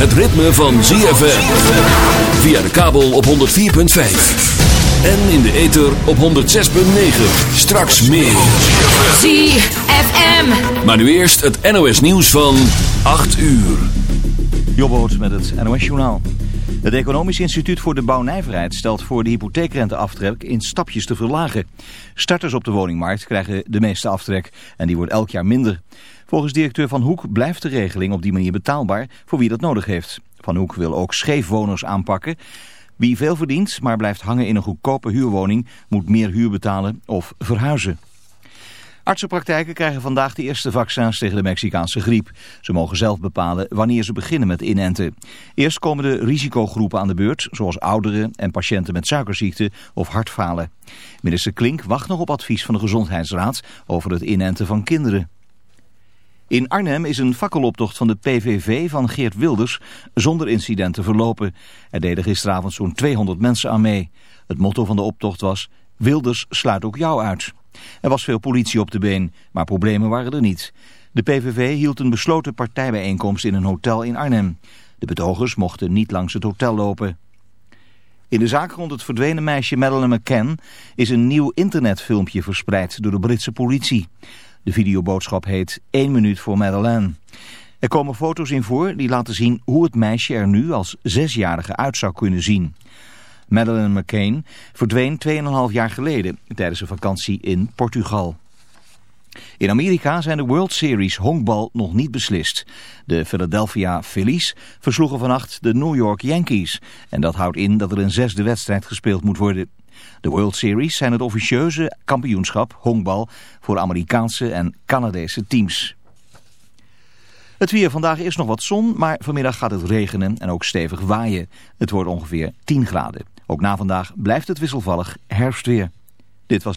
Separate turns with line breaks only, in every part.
Het ritme van ZFM. Via de kabel op 104.5. En in de ether op 106.9. Straks meer.
ZFM.
Maar nu eerst het NOS nieuws van 8 uur.
Jobboot met het NOS Journaal. Het Economisch Instituut voor de Bouwnijverheid stelt voor de hypotheekrenteaftrek in stapjes te verlagen. Starters op de woningmarkt krijgen de meeste aftrek en die wordt elk jaar minder. Volgens directeur Van Hoek blijft de regeling op die manier betaalbaar voor wie dat nodig heeft. Van Hoek wil ook scheefwoners aanpakken. Wie veel verdient, maar blijft hangen in een goedkope huurwoning, moet meer huur betalen of verhuizen. Artsenpraktijken krijgen vandaag de eerste vaccins tegen de Mexicaanse griep. Ze mogen zelf bepalen wanneer ze beginnen met inenten. Eerst komen de risicogroepen aan de beurt, zoals ouderen en patiënten met suikerziekte of hartfalen. Minister Klink wacht nog op advies van de Gezondheidsraad over het inenten van kinderen. In Arnhem is een fakkeloptocht van de PVV van Geert Wilders zonder incidenten verlopen. Er deden gisteravond zo'n 200 mensen aan mee. Het motto van de optocht was, Wilders sluit ook jou uit. Er was veel politie op de been, maar problemen waren er niet. De PVV hield een besloten partijbijeenkomst in een hotel in Arnhem. De betogers mochten niet langs het hotel lopen. In de zaak rond het verdwenen meisje Madeleine McCann is een nieuw internetfilmpje verspreid door de Britse politie. De videoboodschap heet 1 minuut voor Madeleine. Er komen foto's in voor die laten zien hoe het meisje er nu als zesjarige uit zou kunnen zien. Madeleine McCain verdween 2,5 jaar geleden tijdens een vakantie in Portugal. In Amerika zijn de World Series honkbal nog niet beslist. De Philadelphia Phillies versloegen vannacht de New York Yankees. En dat houdt in dat er een zesde wedstrijd gespeeld moet worden. De World Series zijn het officieuze kampioenschap honkbal voor Amerikaanse en Canadese teams. Het weer vandaag is nog wat zon, maar vanmiddag gaat het regenen en ook stevig waaien. Het wordt ongeveer 10 graden. Ook na vandaag blijft het wisselvallig herfstweer. Dit was...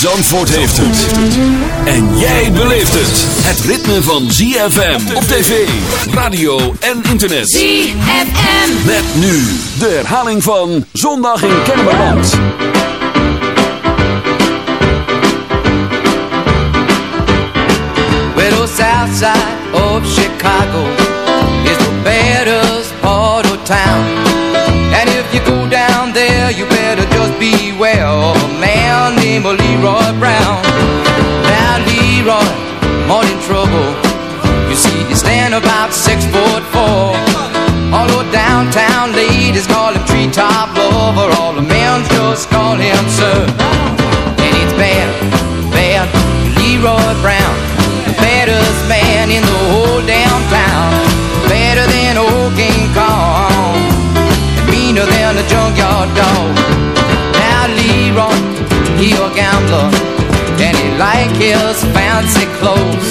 Zandvoort heeft het. En jij beleeft het. Het ritme van ZFM op tv, radio en internet.
ZFM.
Met nu de herhaling van Zondag in Kennemerland.
Well, the south side of Chicago is the baddest man named Leroy Brown. Now, Leroy, more in trouble. You see, he stand about six foot four. All the downtown ladies call him treetop lover. All the men just call him sir. And it's bad, bad, Leroy Brown. The baddest man in the whole damn town. Better than old King Kong. And meaner than a junkyard dog. Now Leroy, he a gambler. And he like his fancy clothes.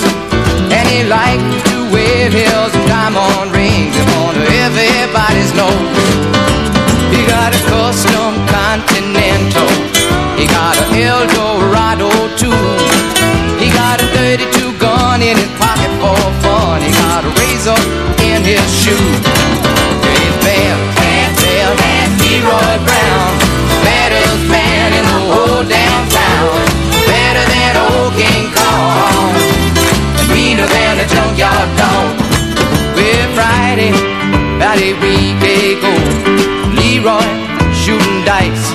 And he like to wear his diamond rings in of everybody's nose. He got a custom Continental. He got a Eldorado too. He got a 32 gun in his pocket for fun. He got a razor
took dog. We're Friday, about a week ago. Leroy shooting dice.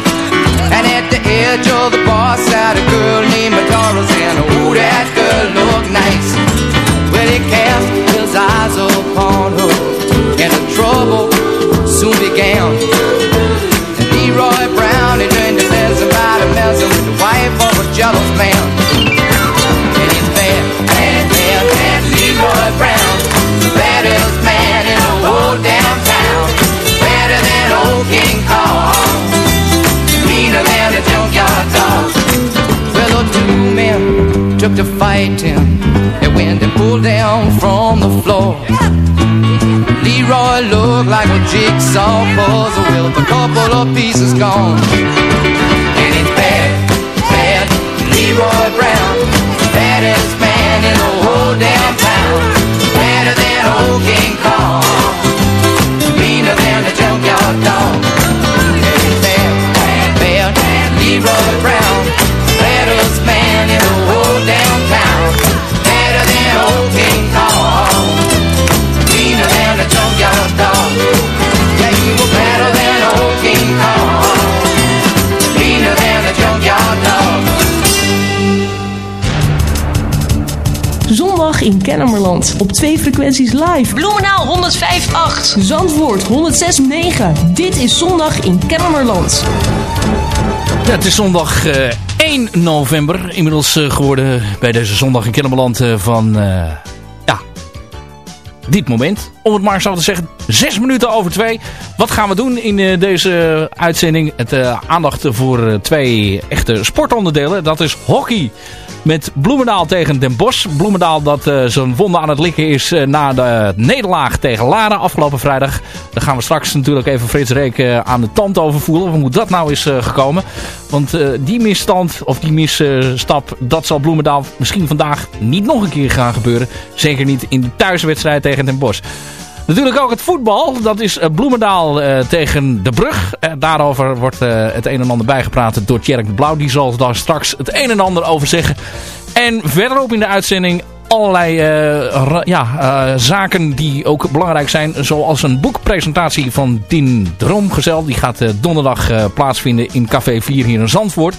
And at the edge of the bar sat a girl named Doris. And oh, that
girl looked nice. Op twee frequenties live.
Bloemenaal 105.8.
Zandvoort 106.9. Dit is Zondag in Kennemerland.
Ja, het is zondag eh, 1 november. Inmiddels eh, geworden bij deze zondag in Kennemerland eh, van... eh, ja, dit moment. Om het maar zo te zeggen. Zes minuten over twee. Wat gaan we doen in eh, deze uitzending? Het eh, aandacht voor eh, twee echte sportonderdelen. Dat is hockey. Met Bloemendaal tegen Den Bosch. Bloemendaal dat eh, zijn wonden aan het likken is eh, na de nederlaag tegen Laren afgelopen vrijdag. Daar gaan we straks natuurlijk even Frits Reek eh, aan de tand over voelen. Hoe dat nou is gekomen. Want die misstand of die misstap, dat zal Bloemendaal misschien vandaag niet nog een keer gaan gebeuren. Zeker niet in de thuiswedstrijd tegen Den Bosch. Natuurlijk ook het voetbal. Dat is eh, Bloemendaal eh, tegen De Brug. Eh, daarover wordt het een en ander bijgepraat door Tjerk Blauw. Die zal daar straks het een en ander over zeggen. En verderop in de uitzending allerlei ja, zaken die ook belangrijk zijn. Zoals een boekpresentatie van Tien Droomgezel. Die gaat donderdag plaatsvinden in Café 4 hier in Zandvoort.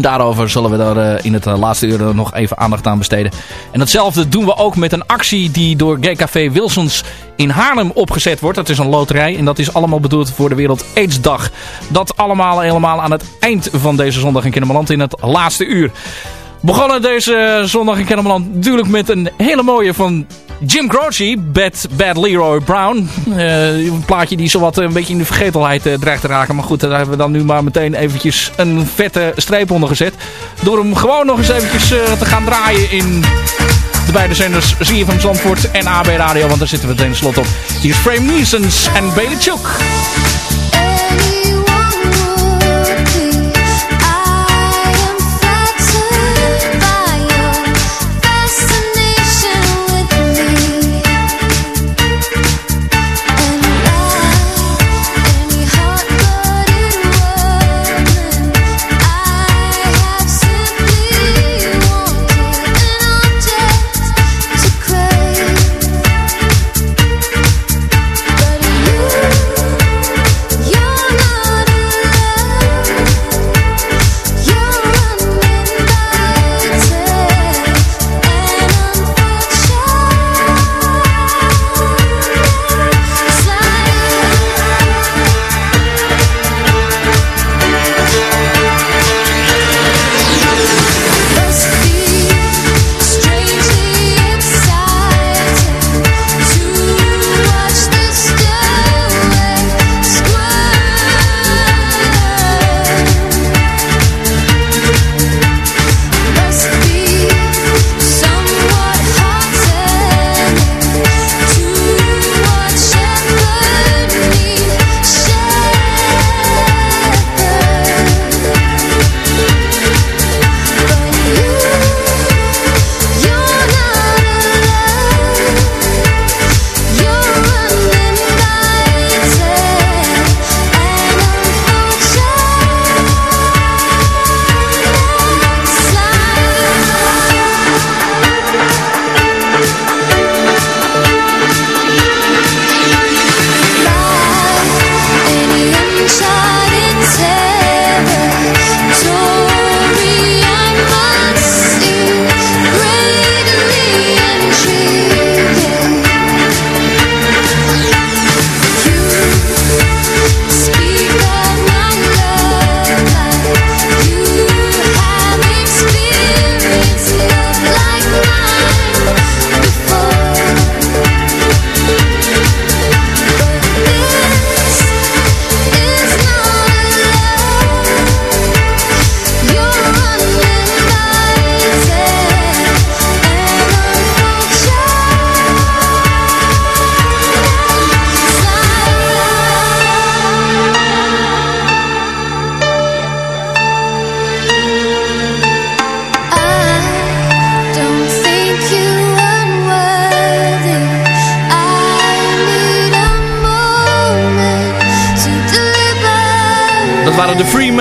Daarover zullen we daar eh, in het eh, laatste uur nog even aandacht aan besteden. En datzelfde doen we ook met een actie die door Café Wilsons in Haarlem opgezet wordt. Dat is een loterij en dat is allemaal bedoeld voor de Wereld AIDS Dag. Dat allemaal helemaal aan het eind van deze zondag in Kennemerland in het laatste uur. Begonnen deze zondag in Kennemerland natuurlijk met een hele mooie van Jim Croce, Bad, Bad Leroy Brown. Eh, een plaatje die zowat een beetje in de vergetelheid eh, dreigt te raken. Maar goed, daar hebben we dan nu maar meteen eventjes een vette streep onder gezet. Door hem gewoon nog eens eventjes eh, te gaan draaien in de beide zenders van Zandvoort en AB Radio. Want daar zitten we ten slot op. Hier is Frame en Chook.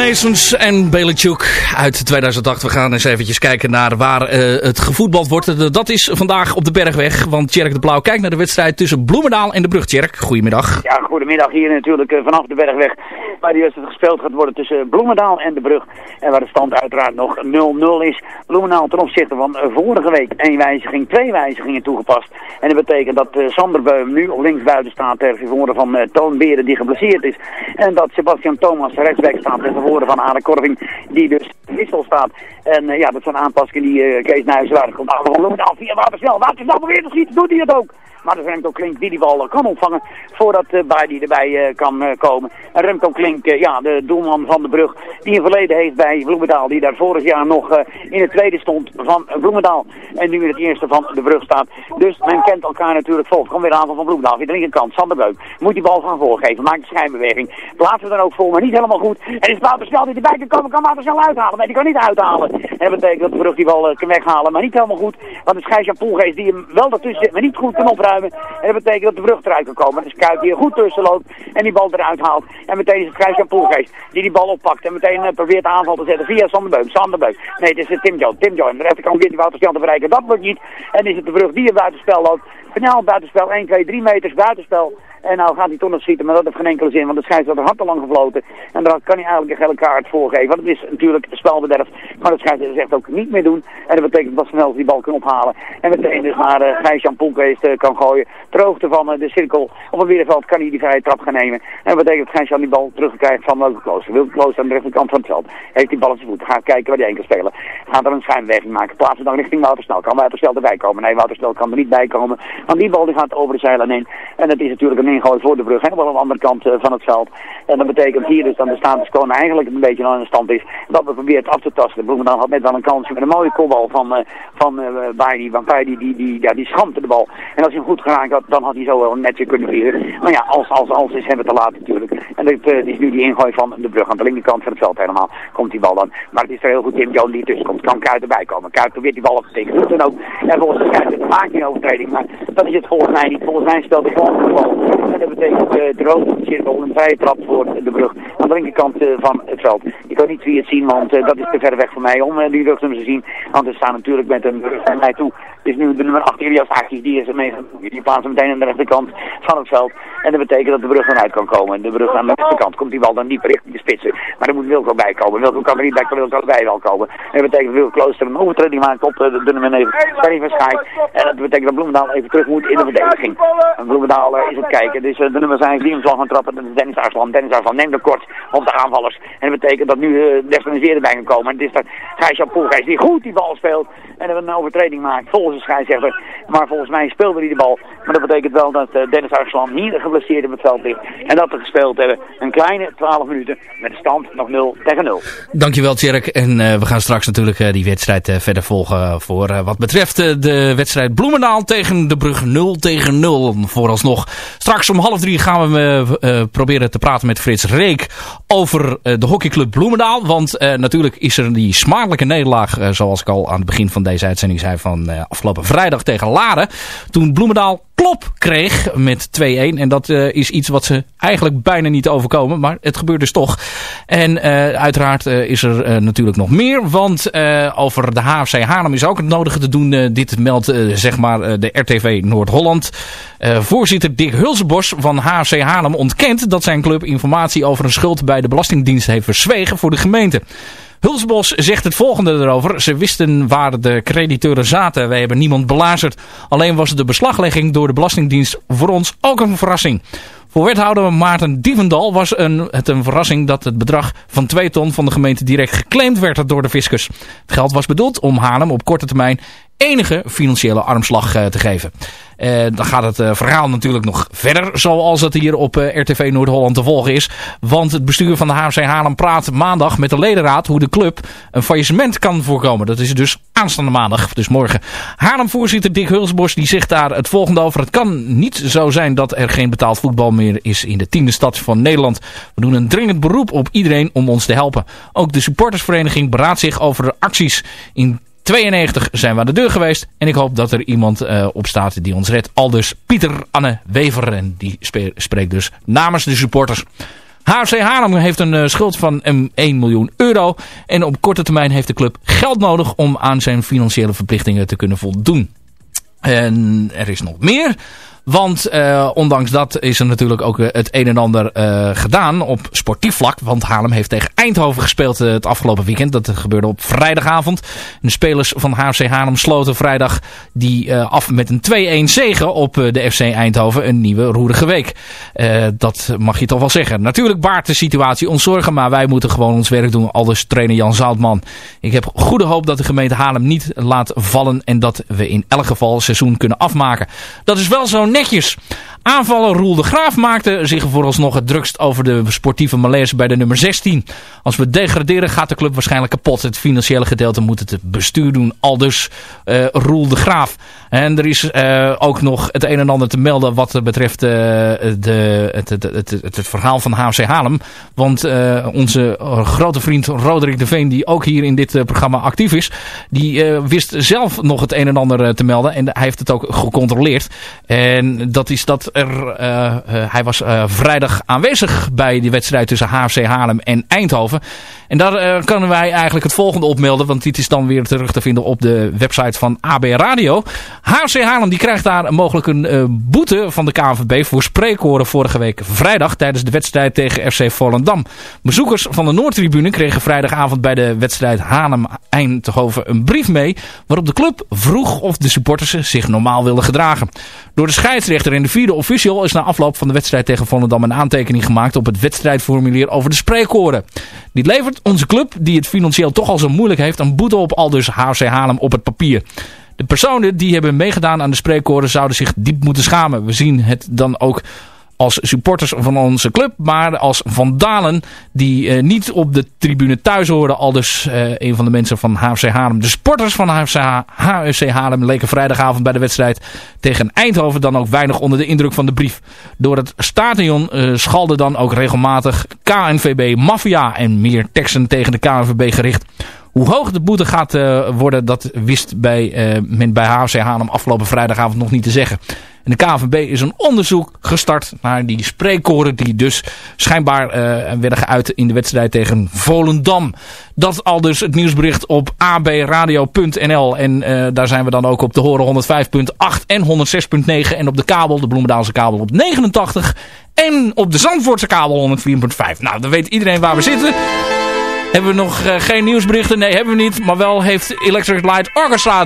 Freemasons en Belichuk uit 2008. We gaan eens eventjes kijken naar waar uh, het gevoetbald wordt. Dat is vandaag op de Bergweg. Want Tjerk de Blauw kijkt naar de wedstrijd tussen Bloemendaal en de Brug. Tjerk, goedemiddag.
Ja, goedemiddag hier natuurlijk uh, vanaf de Bergweg. Waar die wedstrijd gespeeld gaat worden tussen Bloemendaal en de Brug. En waar de stand uiteraard nog 0-0 is. Bloemendaal ten opzichte van vorige week één wijziging, twee wijzigingen toegepast. En dat betekent dat Sander Beum nu op linksbuiten staat ter vervoeren van Toon Beren die geblesseerd is. En dat Sebastian Thomas rechtsback staat ter van Ade Korving die dus wissel staat. En uh, ja, dat zijn aanpassingen die uh, Kees Nijhuis komt af. Van af via Watersnel. Watersnel probeert te schieten, doet hij het ook. Maar de Remco Klink die die bal kan ontvangen voordat uh, Baidi erbij kan komen. En Remco Klink, ja, de doelman van de brug, die een verleden heeft bij Bloemendaal. Die daar vorig jaar nog in het tweede stond van Bloemendaal. En nu in het eerste van de brug staat. Dus men kent elkaar natuurlijk vol. Kom weer aanval van Bloemendaal. Via de linkerkant, Sander Beuk. Moet die bal gaan voorgeven. Maakt de schijnbeweging. Plaatsen dan ook voor, maar niet helemaal goed. En is Watersnel die erbij kan komen, kan Watersnel uithalen. Nee, die kan niet uithalen. En dat betekent dat de brug die bal kan weghalen, maar niet helemaal goed. Want de schijsje Poelgeest die hem wel ertussen zit, maar niet goed kan opruimen. En dat betekent dat de brug eruit kan komen. Dus Kuip die er goed tussen loopt en die bal eruit haalt. En meteen is het Gijs-Jan Poelgeest die die bal oppakt en meteen uh, probeert de aanval te zetten via Sanderbeuk. Sanderbeuk. Nee, het is uh, Tim Joe. Tim Joe. En de rechterkant weer die Wouter te bereiken. Dat wordt niet. En is het de brug die er buitenspel loopt. Finaal buitenspel, 1, 2, 3 meters buitenspel. En nou gaat hij toch nog schieten, maar dat heeft geen enkele zin, want de scheidsrechter had te lang gefloten. En dan kan hij eigenlijk een gele kaart voorgeven. Want het is natuurlijk spelbederf, maar de scheidsrechter zegt ook niet meer doen. En dat betekent dat snel die bal kan ophalen. En meteen dus naar uh, Gijs-Jan Poelkeest uh, kan gooien. Ter hoogte van uh, de cirkel op het middenveld kan hij die vrije trap gaan nemen. En dat betekent dat Gijs-Jan die bal terugkrijgt van Wilke Klooster. Wilke Klooster aan de rechterkant van het veld. Heeft die bal op zijn voet. Gaat kijken waar hij heen kan spelen. Gaat er een schijnbeweging maken. Plaatsen dan richting Woutersnel. Kan Woutersnel erbij komen? Nee, Woutersnel kan er niet bij komen. Want die bal die gaat over de zeilen heen. En dat is natuurlijk een ingooi voor de brug helemaal aan de andere kant uh, van het veld. En dat betekent hier dus dat de status quo eigenlijk een beetje aan de stand is. Dat we proberen af te tasten. Bloemendaal had net wel een kansje met een mooie kopbal van, uh, van uh, Baidi. Want die, die, ja, die schampte de bal. En als hij hem goed geraakt had, dan had hij zo wel netje kunnen vliegen. Maar ja, als, als, als is hebben we te laat natuurlijk. En uh, is nu die ingooi van de brug aan de linkerkant van het veld helemaal. Komt die bal dan. Maar het is er heel goed Tim Jones die tussen komt. Kan Kuit erbij komen. Kuit probeert die bal op te tekenen. Doet dan ook. En volgens de maakt hij een overtreding. Maar dat is het volgens mij niet. Volgens mij speelt de volgende bal. En dat betekent uh, de rode cirkel een vrije trap voor de brug. Aan de linkerkant uh, van het veld. Ik kan niet wie het zien, want uh, dat is te ver weg voor mij om die rugnummers te zien. Want we staan natuurlijk met een rug naar mij toe. Is nu de nummer 8 Ilias Akis, die is er mee. Die plaatst meteen aan de rechterkant van het veld. En dat betekent dat de brug eruit kan komen. De brug aan de rechterkant komt die bal dan niet richting de spitsen. Maar er moet Wilco bij komen. Wilco kan er niet bij komen, Wilco erbij wel komen. En dat betekent dat Wilco Klooster een overtreding maakt op de, nummer 9. Ferry. En dat betekent dat Bloemendaal even terug moet in de verdediging. En Bloemendaal is het kijken. Dus de nummer 5 die hem zal gaan trappen. Dat is Dennis Arslan. Dennis Arslan neemt er kort op de aanvallers. En dat betekent dat nu uh, Despenaliseerde bij gaan komen. En het is dat Gijs-Jan Poelgeest die goed die bal speelt. En er een overtreding maakt volgens de scheidsrechter. Maar volgens mij speelde hij de bal. Maar dat betekent wel dat uh, Dennis Arslan hier geblesseerd op het veld ligt. En dat we gespeeld hebben. Een kleine 12 minuten met de stand nog 0 tegen 0.
Dankjewel Tjerk. En we gaan straks natuurlijk die wedstrijd verder volgen voor wat betreft de wedstrijd Bloemendaal tegen de Brug 0 tegen 0. Vooralsnog straks om half drie gaan we proberen te praten met Frits Reek over de hockeyclub Bloemendaal. Want natuurlijk is er die smakelijke nederlaag zoals ik al aan het begin van deze uitzending zei van afgelopen vrijdag tegen Laren. Toen Bloemendaal klop kreeg met 2-1. En dat uh, is iets wat ze eigenlijk bijna niet overkomen. Maar het gebeurt dus toch. En uh, uiteraard uh, is er natuurlijk nog meer. Want over de HFC Haarlem is ook het nodige te doen. dit meldt zeg maar de RTV Noord-Holland. voorzitter Dick Hulsebos van HFC Haarlem ontkent dat zijn club informatie over een schuld bij de Belastingdienst heeft verzwegen voor de gemeente. Hulsbos zegt het volgende erover. Ze wisten waar de crediteuren zaten. Wij hebben niemand belazerd. Alleen was de beslaglegging door de Belastingdienst voor ons ook een verrassing. Voor wethouder Maarten Dievendal was een, het een verrassing dat het bedrag van 2 ton van de gemeente direct geclaimd werd door de fiscus. Het geld was bedoeld om Haarlem op korte termijn enige financiële armslag uh, te geven. Uh, dan gaat het uh, verhaal natuurlijk nog verder, zoals het hier op RTV Noord-Holland te volgen is. Want het bestuur van de HFC Haarlem praat maandag met de ledenraad hoe de club een faillissement kan voorkomen. Dat is dus aanstaande maandag, dus morgen. Haarlem-voorzitter Dick Hulsbos die zegt daar het volgende over. Het kan niet zo zijn dat er geen betaald voetbal meer is in de tiende stad van Nederland. We doen een dringend beroep op iedereen om ons te helpen. Ook de supportersvereniging beraadt zich over acties in 92 zijn we aan de deur geweest. En ik hoop dat er iemand uh, op staat die ons redt. Al dus Pieter Anne Wever. En die spreekt dus namens de supporters. HFC Haarlem heeft een schuld van 1 miljoen euro. En op korte termijn heeft de club geld nodig om aan zijn financiële verplichtingen te kunnen voldoen. En er is nog meer. Want uh, ondanks dat is er natuurlijk ook het een en ander uh, gedaan op sportief vlak. Want Haarlem heeft tegen Eindhoven gespeeld het afgelopen weekend. Dat gebeurde op vrijdagavond. De spelers van HFC Haarlem sloten vrijdag die af met een 2-1 zegen op de FC Eindhoven. Een nieuwe roerige week. dat mag je toch wel zeggen. Natuurlijk baart de situatie ons zorgen. Maar wij moeten gewoon ons werk doen. Aldus trainer Jan Zoutman. Ik heb goede hoop dat de gemeente Haarlem niet laat vallen. En dat we in elk geval seizoen kunnen afmaken. Dat is wel zo'n netjes. Aanvaller Roel de Graaf maakte zich vooralsnog het drukst over de sportieve malaise bij de nummer 16. Als we degraderen gaat de club waarschijnlijk kapot. Het financiële gedeelte moet het bestuur doen. Al dus uh, Roel de Graaf. En er is uh, ook nog het een en ander te melden wat betreft uh, de, het, het, het, het, verhaal van HFC Haarlem. Want onze grote vriend Roderick de Veen, die ook hier in dit programma actief is, die wist zelf nog het een en ander te melden. En hij heeft het ook gecontroleerd. En dat is dat er, uh, uh, hij was uh, vrijdag aanwezig bij die wedstrijd tussen HFC Haarlem en Eindhoven. En daar kunnen wij eigenlijk het volgende opmelden, want dit is dan weer terug te vinden op de website van AB Radio. HFC Haarlem die krijgt daar mogelijk een boete van de KNVB voor spreekhoren vorige week vrijdag tijdens de wedstrijd tegen FC Volendam. Bezoekers van de Noordtribune kregen vrijdagavond bij de wedstrijd Haarlem-Eindhoven een brief mee waarop de club vroeg of de supporters zich normaal wilden gedragen. Door de scheidsrechter en de vierde official is na afloop van de wedstrijd tegen Volendam een aantekening gemaakt op het wedstrijdformulier over de spreekkoren. Dit levert onze club, die het financieel toch al zo moeilijk heeft, een boete op al dus HC Haarlem op het papier. De personen die hebben meegedaan aan de spreekkoren zouden zich diep moeten schamen. We zien het dan ook als supporters van onze club, maar als vandalen die uh, niet op de tribune thuis horen. Al dus uh, een van de mensen van HFC Haarlem. De sporters van HFC, HFC Haarlem leken vrijdagavond bij de wedstrijd tegen Eindhoven dan ook weinig onder de indruk van de brief. Door het stadion uh, schalde dan ook regelmatig KNVB Mafia en meer teksten tegen de KNVB gericht. Hoe hoog de boete gaat uh, worden, dat wist bij, uh, men bij HFC Haarlem afgelopen vrijdagavond nog niet te zeggen. En de KVB is een onderzoek gestart naar die spreekkoren die dus schijnbaar uh, werden geuit in de wedstrijd tegen Volendam. Dat al dus het nieuwsbericht op abradio.nl en daar zijn we dan ook op te horen 105.8 en 106.9 en op de kabel, de Bloemendaalse kabel op 89 en op de Zandvoortse kabel 104.5. Nou, dan weet iedereen waar we zitten. Hebben we nog uh, geen nieuwsberichten? Nee, hebben we niet. Maar wel heeft Electric Light Orchestra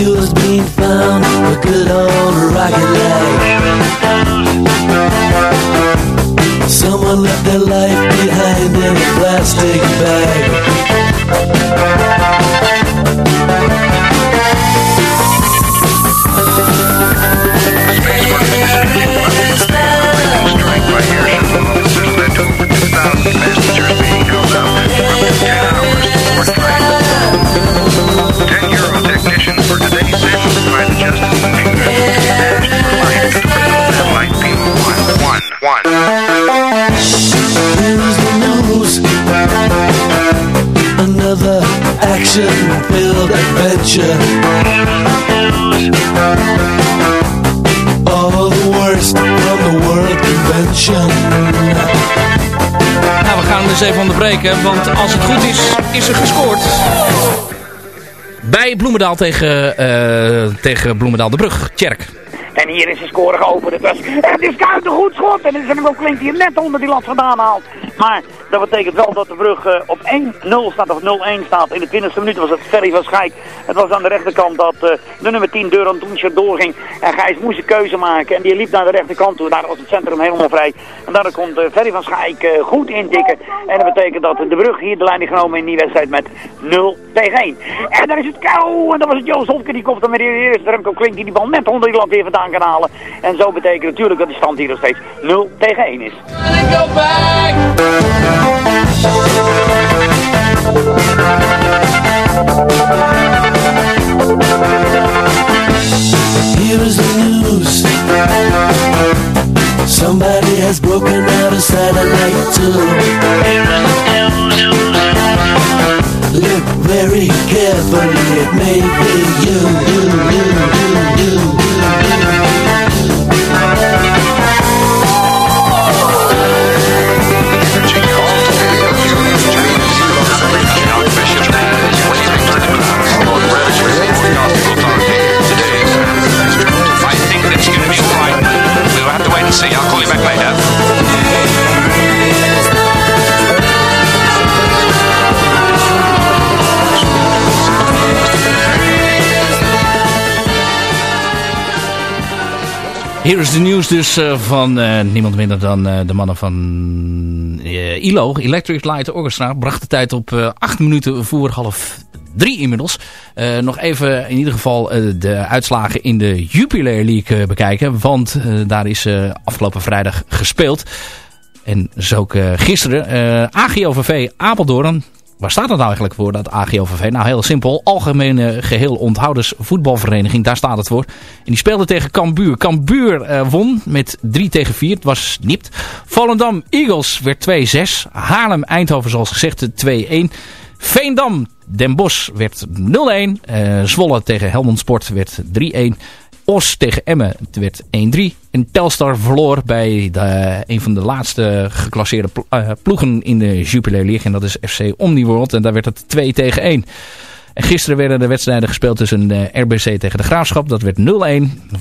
fuel's been found A
good old rocket light Someone left their life behind in a plastic bag.
Want als het goed is, is er gescoord. Bij Bloemendaal tegen, uh, tegen Bloemendaal de Brug, Tjerk.
En hier is de score geopend. Het, het is Kuit een goed schot. En het is ook klinkt hier net onder die lat vandaan haalt. Maar dat betekent wel dat de brug uh, op 1-0 staat of 0-1 staat. In de 20e minuut was het Ferry van Schijk. Het was aan de rechterkant dat uh, de nummer 10 Duran Toenscher doorging. En Gijs moest een keuze maken. En die liep naar de rechterkant toe. Daar was het centrum helemaal vrij. En daar komt uh, Ferry van Schijk goed intikken. En dat betekent dat de brug hier de leiding genomen in die wedstrijd met 0 tegen 1. En daar is het kou. En dat was het Joost Hofke. Die komt dan met de eerste Remco Klink die die bal net onder die land weer vandaan kan halen. En zo betekent natuurlijk dat de stand hier nog steeds 0 tegen 1 is.
Here is the news. Somebody has broken out a satellite too. Look very carefully, it may be you, you, you, you, you.
Thank
Hier is de nieuws dus uh, van uh, niemand minder dan uh, de mannen van ILO, Electric Light Orchestra. Bracht de tijd op 8 minuten voor half drie inmiddels. Nog even in ieder geval de uitslagen in de Jupiler League bekijken. Want daar is afgelopen vrijdag gespeeld. En zo ook gisteren. AGOVV Apeldoorn. Waar staat dat nou eigenlijk voor, dat AGOVV? Nou, heel simpel. Algemene Geheel Onthouders Voetbalvereniging. Daar staat het voor. En die speelde tegen Cambuur. Cambuur won met 3 tegen 4. Het was nipt. Volendam Eagles werd 2-6. Haarlem Eindhoven zoals gezegd 2-1. Veendam Den Bosch werd 0-1. Uh, Zwolle tegen Helmond Sport werd 3-1. Os tegen Emmen werd 1-3. En Telstar verloor bij een van de laatste geclasseerde uh, ploegen in de Jupiler League. En dat is FC Omniworld. En daar werd het 2 tegen 1. En gisteren werden de wedstrijden gespeeld tussen de RBC tegen de Graafschap. Dat werd 0-1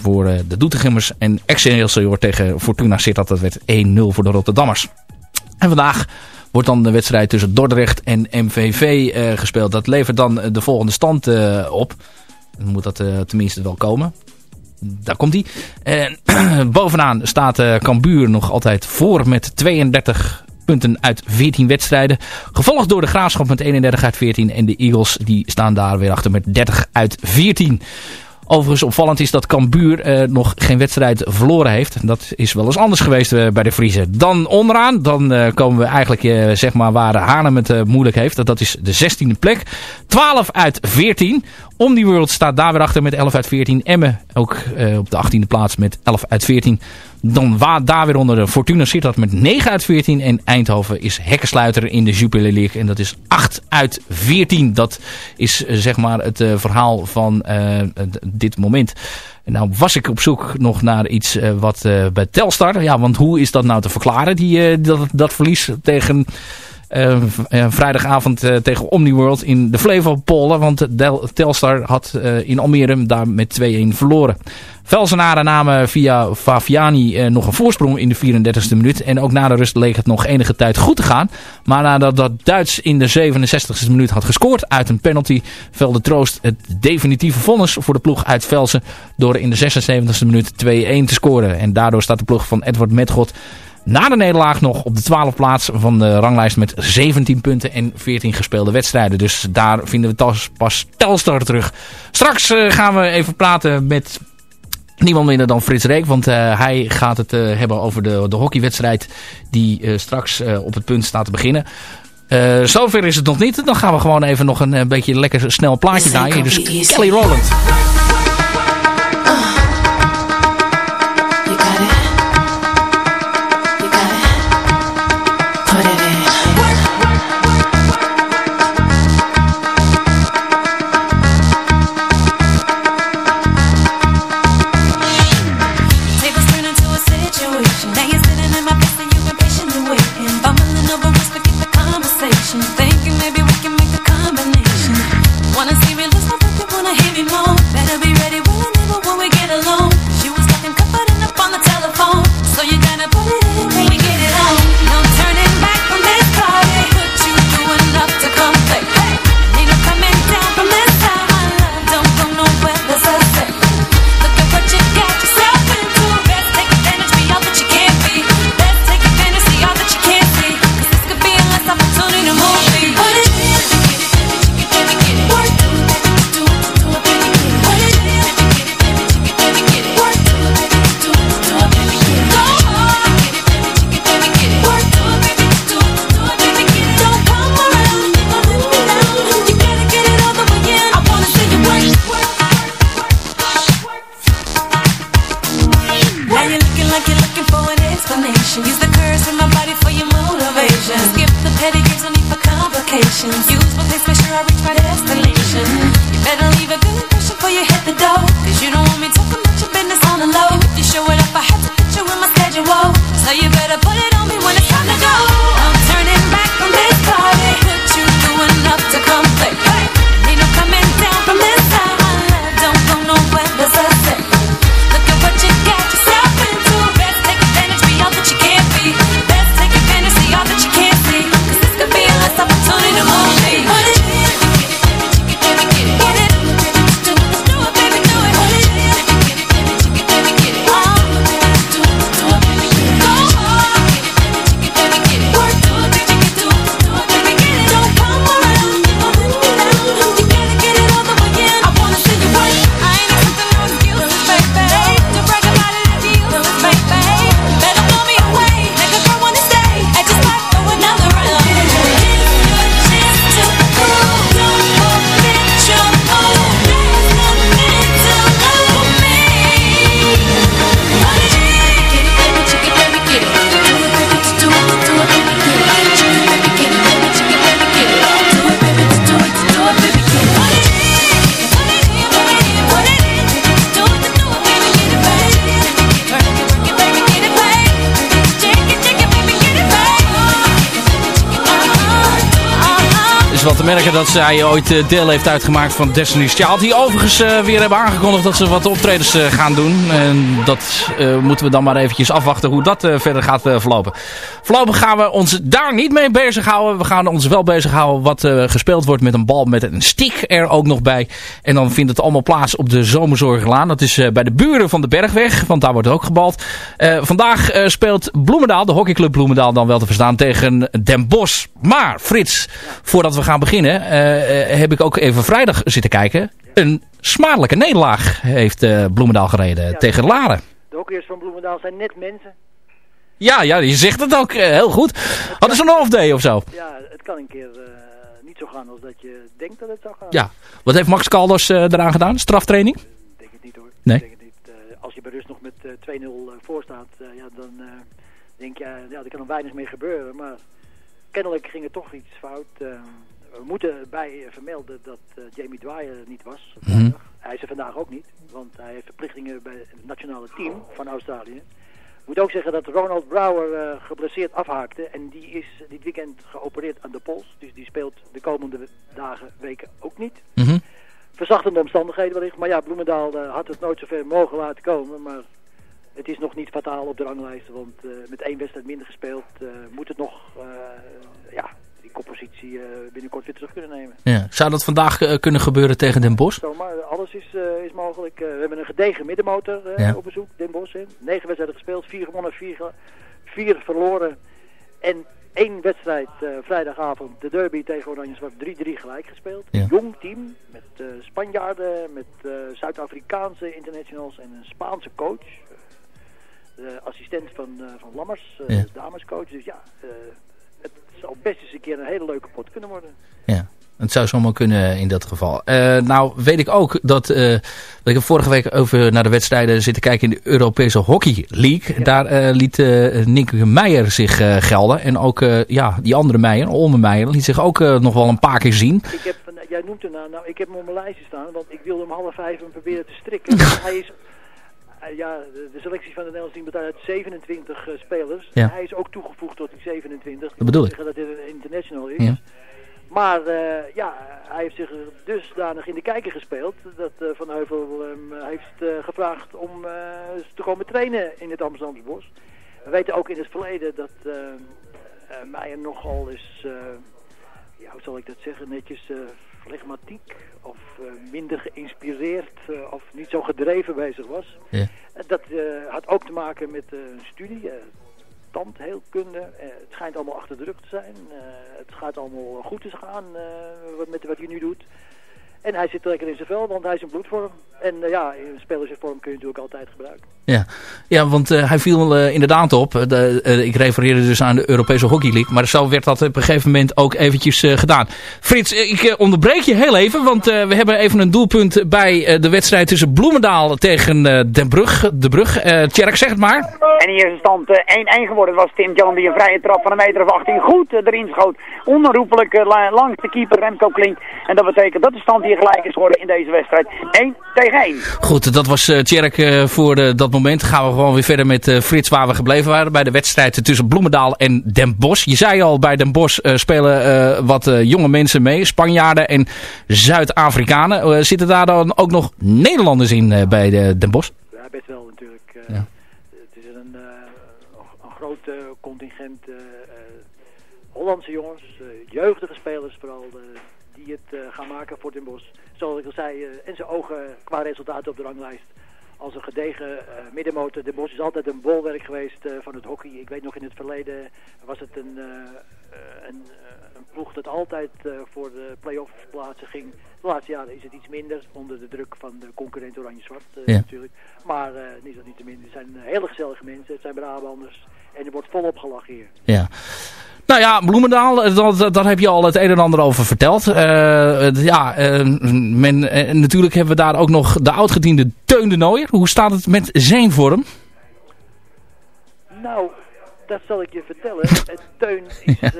voor uh, de Doetinimmers. En Excelsior tegen Fortuna Sittard. Dat werd 1-0 voor de Rotterdammers. En vandaag wordt dan de wedstrijd tussen Dordrecht en MVV gespeeld. Dat levert dan de volgende stand op. Dan moet dat tenminste wel komen. Daar komt hij. En bovenaan staat Cambuur nog altijd voor met 32 punten uit 14 wedstrijden. Gevolgd door de Graafschap met 31 uit 14. En de Eagles die staan daar weer achter met 30 uit 14. Overigens opvallend is dat Cambuur uh, nog geen wedstrijd verloren heeft. Dat is wel eens anders geweest uh, bij de Friese. Dan onderaan, dan komen we eigenlijk zeg maar waar Haarlem het moeilijk heeft. Dat is de 16e plek. 12 uit 14. Omniworld staat daar weer achter met 11 uit 14. Emmen ook op de 18e plaats met 11 uit 14. Dan waar daar weer onder de Fortuna dat met 9 uit 14. En Eindhoven is hekkensluiter in de Jupiler League. En dat is 8 uit 14. Dat is zeg maar het uh, verhaal van uh, dit moment. En nou was ik op zoek nog naar iets uh, wat bij Telstar. Ja, want hoe is dat nou te verklaren? Die, dat, dat verlies tegen... Uh, vrijdagavond uh, tegen Omniworld in de Flevopolder. Want Telstar had uh, in Almere daar met 2-1 verloren. Velsenaren namen via Faviani eh, nog een voorsprong in de 34e minuut. En ook na de rust leek het nog enige tijd goed te gaan. Maar nadat dat Duits in de 67e minuut had gescoord uit een penalty... velde Troost het definitieve vonnis voor de ploeg uit Velsen... door in de 76e minuut 2-1 te scoren. En daardoor staat de ploeg van Edward Metgod na de nederlaag nog op de 12e plaats van de ranglijst met 17 punten en 14 gespeelde wedstrijden. Dus daar vinden we pas Telstar terug. Straks uh, gaan we even praten met niemand minder dan Frits Reek. Want uh, hij gaat het uh, hebben over de, de hockeywedstrijd die uh, straks op het punt staat te beginnen. zover is het nog niet. Dan gaan we gewoon even nog een, een beetje lekker snel plaatje draaien. Dus Kelly Rowland.
gonna be
ready. Merken dat zij ooit eh, deel heeft uitgemaakt van Destiny's Child. Die overigens eh, weer hebben aangekondigd dat ze wat optredens eh, gaan doen. En dat moeten we dan maar eventjes afwachten hoe dat verder gaat verlopen. Voorlopig gaan we ons daar niet mee bezighouden. We gaan ons wel bezighouden wat gespeeld wordt met een bal met een stick er ook nog bij. En dan vindt het allemaal plaats op de Zomerzorglaan. Dat is bij de buren van de Bergweg, want daar wordt ook gebald. Vandaag speelt Bloemendaal, de hockeyclub Bloemendaal dan wel te verstaan, tegen Den Bosch. Maar Frits, voordat we gaan beginnen, eh, eh, heb ik ook even vrijdag zitten kijken. Een smadelijke nederlaag heeft eh, Bloemendaal gereden tegen Laren.
De hockeyers van Bloemendaal zijn net mensen.
Ja, ja, je zegt het ook heel goed. Hadden ze een off-day of zo?
Ja, het kan een keer niet zo gaan als dat je denkt dat het zou gaan.
Ja. Wat heeft Max Caldas eh, eraan gedaan? Straftraining?
denk het niet hoor.
Nee.
Ik denk het niet. Als je bij rust nog met eh, 2-0 eh, voor staat, ja, dan denk je, ja, er kan er weinig mee gebeuren. Maar kennelijk ging er toch iets fout. We moeten bij vermelden dat eh, Jamie Dwyer niet was.
Mhm.
Hij is er vandaag ook niet, want hij heeft verplichtingen bij het nationale team van Australië. Ik moet ook zeggen dat Ronald Brouwer eh, geblesseerd afhaakte en die is dit weekend geopereerd aan de pols. Dus die speelt de komende dagen, weken ook niet.
Mhm.
Verzachtende omstandigheden wellicht, maar ja, Bloemendaal eh, had het nooit zover mogen laten komen. Maar het is nog niet fataal op de ranglijst, want met één wedstrijd minder gespeeld moet het nog, ja, koppositie eh, binnenkort weer terug kunnen nemen.
Ja. Zou dat vandaag eh, kunnen gebeuren tegen Den Bosch?
Zo, maar alles is, eh, is mogelijk. We hebben een gedegen middenmotor
Ja.
op bezoek, Den Bosch. hè. Negen wedstrijden gespeeld, vier gewonnen, vier, verloren. En één wedstrijd vrijdagavond, de derby tegen Oranje Zwart, 3-3 gelijk gespeeld.
Ja.
Jong team, met Spanjaarden, met Zuid-Afrikaanse internationals en een Spaanse coach. De assistent van, van Lammers,
Ja.
damescoach. Dus ja, het zal best eens een keer een hele leuke pot kunnen worden.
Ja, het zou zomaar kunnen in dat geval. Eh, nou weet ik ook dat, dat ik heb vorige week over naar de wedstrijden zitten kijken in de Europese Hockey League. Daar eh, liet Nick Meijer zich gelden. En ook ja, die andere Meijer, Olme Meijer, liet zich ook nog wel een paar keer zien.
Ik heb, jij noemt hem nou, nou, ik heb hem op mijn lijstje staan, want ik wilde hem half vijf hem proberen te strikken. hij is, ja, de, de selectie van het Nederlands team bestaat uit 27 eh, spelers.
Ja.
Hij is ook toegevoegd tot die 27.
Dat bedoel ik.
zeggen dat hij een international is.
Ja.
Maar eh, ja, hij heeft zich dusdanig in de kijker gespeeld dat eh, Van Heuvel hem heeft eh, gevraagd om eh, te komen trainen in het Amsterdamse Bos. We weten ook in het verleden dat eh eh, Meijer nogal is, eh, ja, hoe zal ik dat zeggen, netjes eh flegmatiek of eh, minder geïnspireerd eh, of niet zo gedreven bezig was.
Ja.
Eh, dat had ook te maken met een studie, tandheelkunde. Het schijnt allemaal achter de rug te zijn. Het gaat allemaal goed te gaan wat, met wat je nu doet. En hij zit lekker in zijn vel, want hij is in bloedvorm. En uh, ja, in spelersvorm kun je natuurlijk altijd gebruiken.
Ja, ja want uh, hij viel uh, inderdaad op. De, ik refereerde dus aan de Europese Hockey League. Maar zo werd dat op een gegeven moment ook eventjes gedaan. Frits, ik onderbreek je heel even. Want we hebben even een doelpunt bij de wedstrijd tussen Bloemendaal tegen Den Brug. De Brug. Tjerk, zeg het maar.
En hier is de stand 1-1 geworden. Het was Tim Jan die een vrije trap van een meter of 18 goed erin schoot. Onherroepelijk langs de keeper Remco Klink. En dat betekent dat de stand gelijk is geworden in deze wedstrijd. 1 tegen 1.
Goed, dat was uh, Tjerk uh, voor uh, dat moment. Gaan we gewoon weer verder met Frits waar we gebleven waren. Bij de wedstrijd tussen Bloemendaal en Den Bosch. Je zei al, bij Den Bosch spelen wat jonge mensen mee. Spanjaarden en Zuid-Afrikanen. zitten daar dan ook nog Nederlanders in bij de Den Bosch?
Ja, best wel natuurlijk. Ja. Het is een, een groot contingent Hollandse jongens. jeugdige spelers vooral die het gaan maken voor Den Bosch zoals ik al zei, uh, en zijn ogen qua resultaten op de ranglijst. Als een gedegen uh, middenmotor. De Bos is altijd een bolwerk geweest uh, van het hockey. Ik weet nog in het verleden was het een, een, een, ploeg dat altijd voor de play-off plaatsen ging. De laatste jaren is het iets minder onder de druk van de concurrent Oranje-Zwart ja. natuurlijk. Maar niet dat niet te minder. Het zijn hele gezellige mensen. Het zijn Brabanders. En er wordt volop gelachen hier.
Ja. Nou ja, Bloemendaal, eh, dat, daar heb je al het een en ander over verteld. Uh, ja, uh, men, natuurlijk hebben we daar ook nog de oudgediende Teun de Nooier. Hoe staat het met zijn vorm?
Nou, dat zal ik je vertellen. Teun is ja.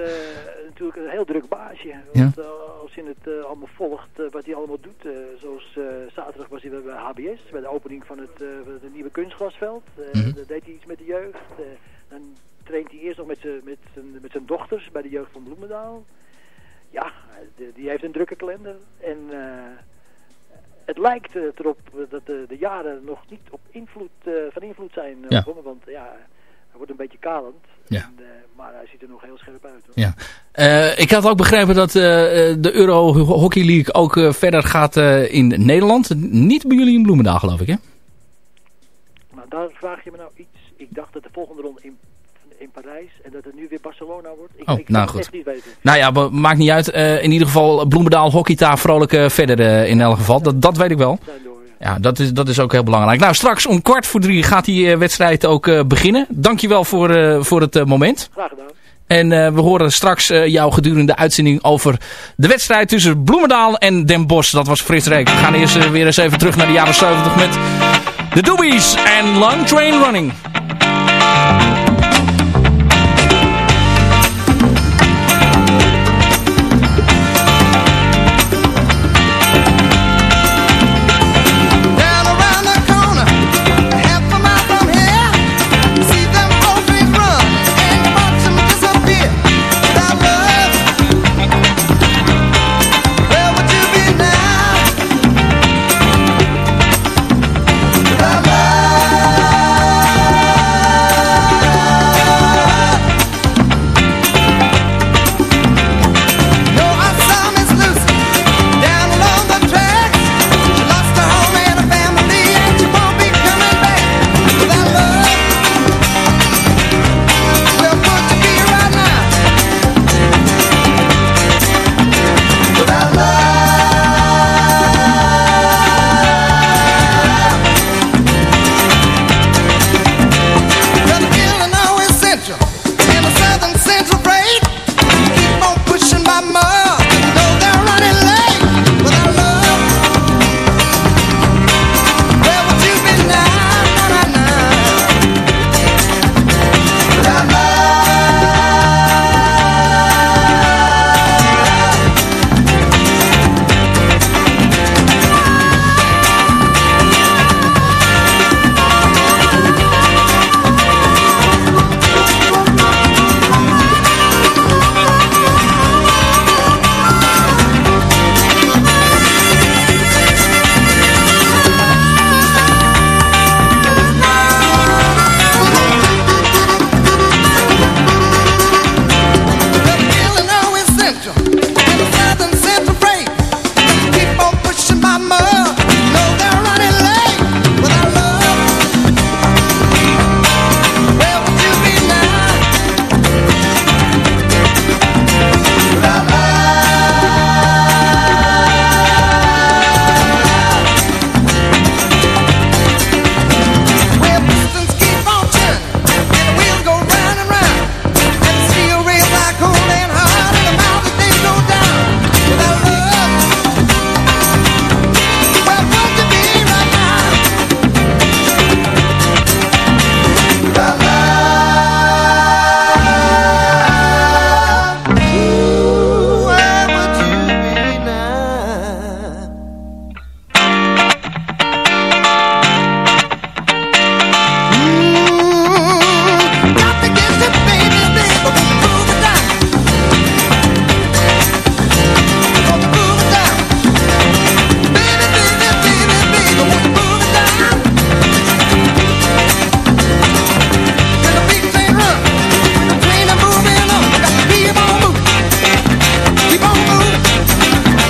natuurlijk een heel druk baasje. Want ja. als je het allemaal volgt, wat hij allemaal doet. zoals zaterdag was hij bij HBS, bij de opening van het, het nieuwe kunstglasveld. Mm -hmm. Daar deed hij iets met de jeugd. dan traint hij eerst nog met zijn met met zijn dochters bij de jeugd van Bloemendaal. Ja, die, die heeft een drukke kalender. En uh, het lijkt uh, erop dat de, de, jaren nog niet op invloed, uh, van invloed zijn. Ja. Want ja, hij wordt een beetje kalend. Ja. En, maar hij ziet er nog heel scherp uit. Hoor.
Ja. ik had ook begrepen dat de Euro Hockey League ook verder gaat in Nederland. Niet bij jullie in Bloemendaal geloof ik hè?
Nou, daar vraag je me nou iets. Ik dacht dat de volgende ronde in in Parijs en dat het nu weer Barcelona wordt. Ik,
oh,
ik
nou goed. niet weten. Nou ja, maakt niet uit. Uh, in ieder geval Bloemendaal hockeyta vrolijk uh, verder uh, in elk geval. Dat, dat weet ik wel. Ja, dat is, dat is ook heel belangrijk. Nou, straks om kwart voor drie gaat die wedstrijd ook beginnen. Dankjewel voor, voor het moment.
Graag gedaan.
En we horen straks jou gedurende de uitzending over de wedstrijd tussen Bloemendaal en Den Bosch. Dat was Frits Reek. We gaan eerst weer eens even terug naar de jaren 70 met de Doobies en Long Train Running.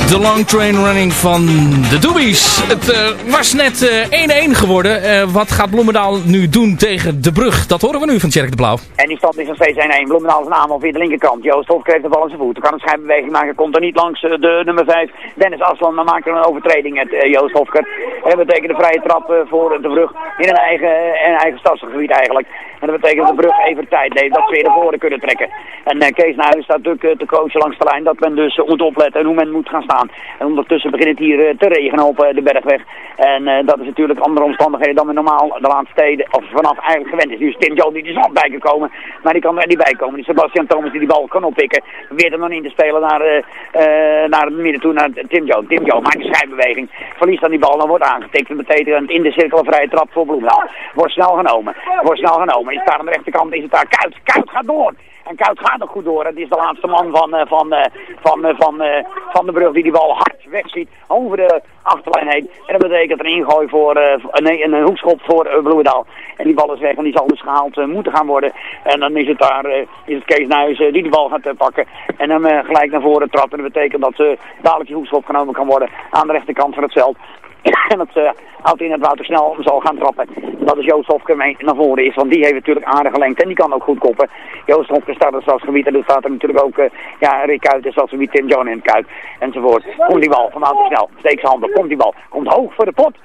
The Long Train Running van de Doobies. Het uh, was net 1-1 uh, geworden. Uh, wat gaat Bloemendaal nu doen tegen de brug? Dat horen we nu van Tjerk de Blauw.
En die stand is nog steeds 1-1. Bloemendaal is een via de linkerkant. Joost Hof kreeg de bal in zijn voet. Kan een schijnbeweging maken. Komt er niet langs de nummer 5. Dennis Aslan. Maar maakt er een overtreding. Het Joost Hofker. En dat betekent een vrije trap voor de brug. In een eigen, een eigen stadsgebied eigenlijk. En dat betekent dat de brug even tijd neemt. Dat ze weer naar voren kunnen trekken. En Kees Nuis staat natuurlijk te coachen langs de lijn. Dat men dus moet opletten en hoe men moet gaan staan. En ondertussen begint het hier te regenen op de bergweg. En uh, dat is natuurlijk andere omstandigheden dan we normaal de laatste tijden, of vanaf eigenlijk gewend is. Nu is Tim Jones die zal bij komen, maar die kan er niet bij komen. Die Sebastian Thomas die die bal kan oppikken, hem dan in te spelen naar, naar het midden toe, naar Tim Jones. Tim Jones maakt een schijnbeweging, verliest dan die bal, dan wordt aangetikt. Dat betekent in de cirkel vrije trap voor Bloemendaal. Wordt snel genomen, wordt snel genomen. Is daar aan de rechterkant, is het daar Kuit. Kuit gaat door. En Kuit gaat nog goed door. Het is de laatste man van, uh, van, uh, van, uh, van, van de brug die die bal hard wegziet over de achterlijn heen. En dat betekent een ingooi voor, een, hoekschop voor Bloemendaal. En die bal is weg en die zal dus gehaald moeten gaan worden. En dan is het daar, is het Kees Nuis die die bal gaat pakken. En hem gelijk naar voren trappen. En dat betekent dat dadelijk die hoekschop genomen kan worden aan de rechterkant van het veld. en dat uh, houdt in het Wouter snel zal gaan trappen. Dat is Joost Hofke mee naar voren is, want die heeft natuurlijk aardig gelengd en die kan ook goed koppen. Joost Hofke staat in het gebied en er staat er natuurlijk ook uh, ja, Rick Kuit en stadsgebied Tim John in het Kuit enzovoort. Komt die bal van Wouter snel, steekt zijn handen, komt die bal, komt hoog voor de pot.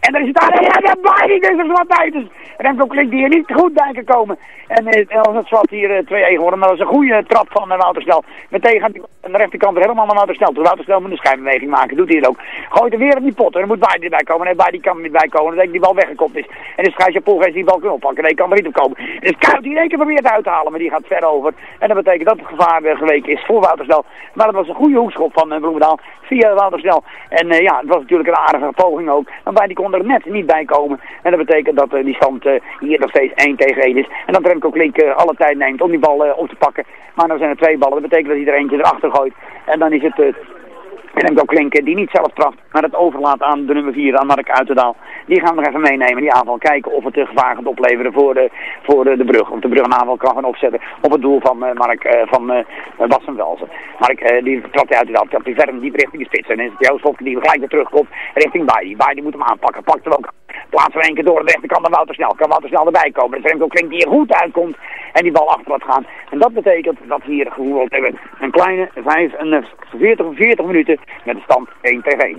En er is het aan, ja, ja, bij, dus er is wat bij. Dus Remco die er niet goed bij kan komen. En, en als het zwart hier uh, 2-1 geworden, maar dat is een goede trap van uh, Wouter Snel. Meteen gaat aan de rechterkant er helemaal naar Wouter Snel. Dus Wouter Snel moet een schijnbeweging maken, doet hij het ook. Gooit er weer op die pot en er moet Baai erbij komen. En Baai die kan er niet bij komen, dan die bal weggekopt is. En dus Gijsje Poelgeest die bal kunnen oppakken. Nee, kan er niet op komen. En dus Kuit die in één keer probeert uit te halen, maar die gaat ver over. En dat betekent dat het gevaar uh, geweken is voor Wouter Snel. Maar dat was een goede hoekschop van uh, Bloemendaal via Wouter Snel. En ja, het was natuurlijk een aardige poging ook. Maar Baai die net niet bij komen. En dat betekent dat uh, die stand uh, hier nog steeds 1 tegen 1 is. En dat Remco Klink uh, alle tijd neemt om die bal op te pakken. Maar dan zijn er twee ballen. Dat betekent dat hij er eentje erachter gooit. En dan is het Remco Klinken die niet zelf trapt, maar het overlaat aan de nummer 4, aan Mark Uiterdaal. Die gaan we nog even meenemen, die aanval. Kijken of het een gevaar gaat opleveren voor de, voor de, de brug. Of de brug een aanval kan gaan opzetten op het doel van uh, Mark uh, van uh, van Velzen. Mark die trapt uit de trapt hij verder diep richting de spits. En dan is het Joost Hofke die gelijk weer terugkomt richting Baai. Baai moet hem aanpakken, pakt hem ook. Plaatsen we één keer door aan de rechterkant naar Wouter Snel. Kan Wouter Snel erbij komen. Dus Remco Klink die er goed uitkomt en die bal achter laat gaan. En dat betekent dat we hier gevoeld hebben een kleine 45, 40 minuten met de stand 1 tegen 1.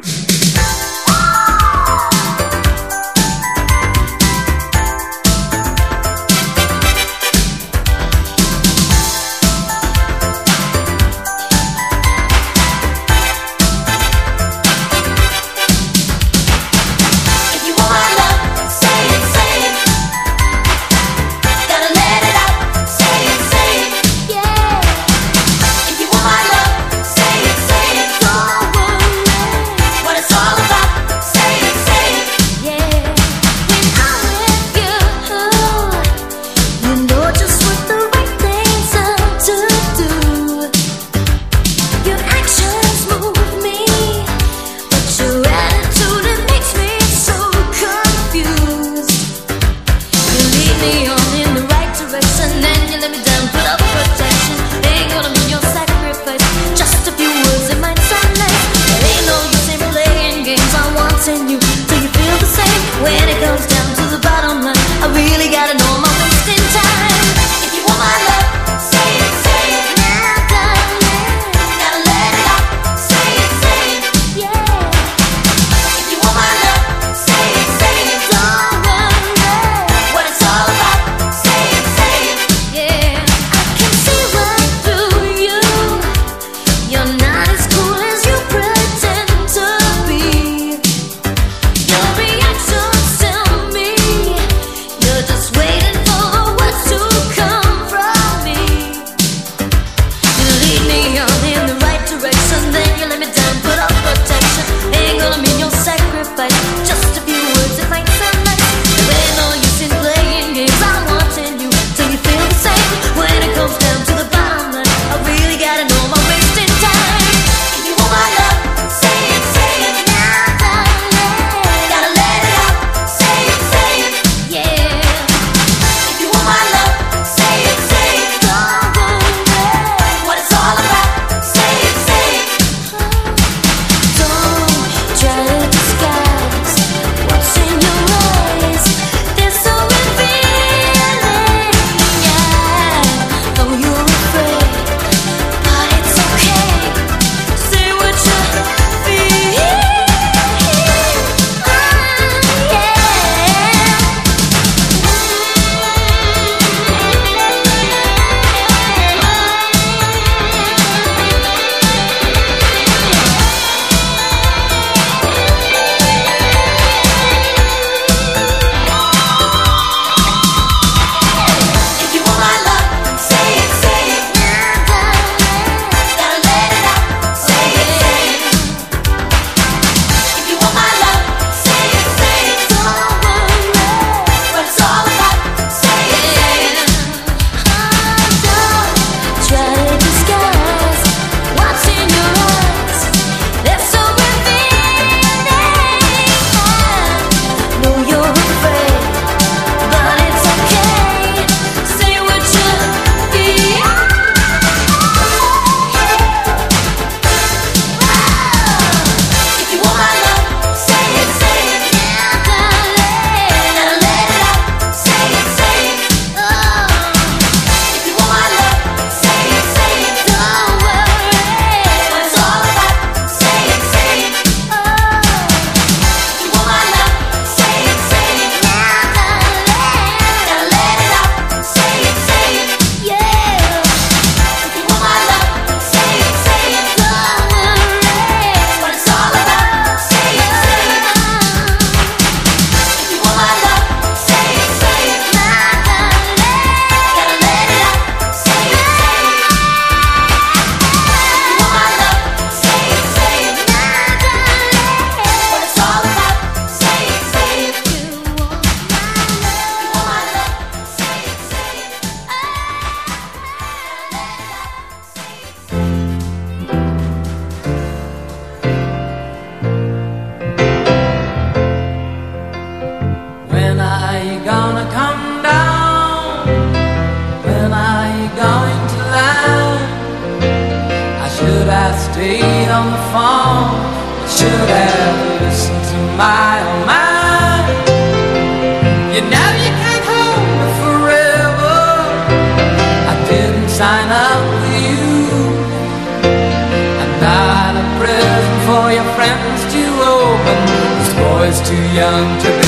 Listened to oh my. You know you can't hold me forever. I didn't sign up with you. I'm not a present for your friends to open. This boy's too young to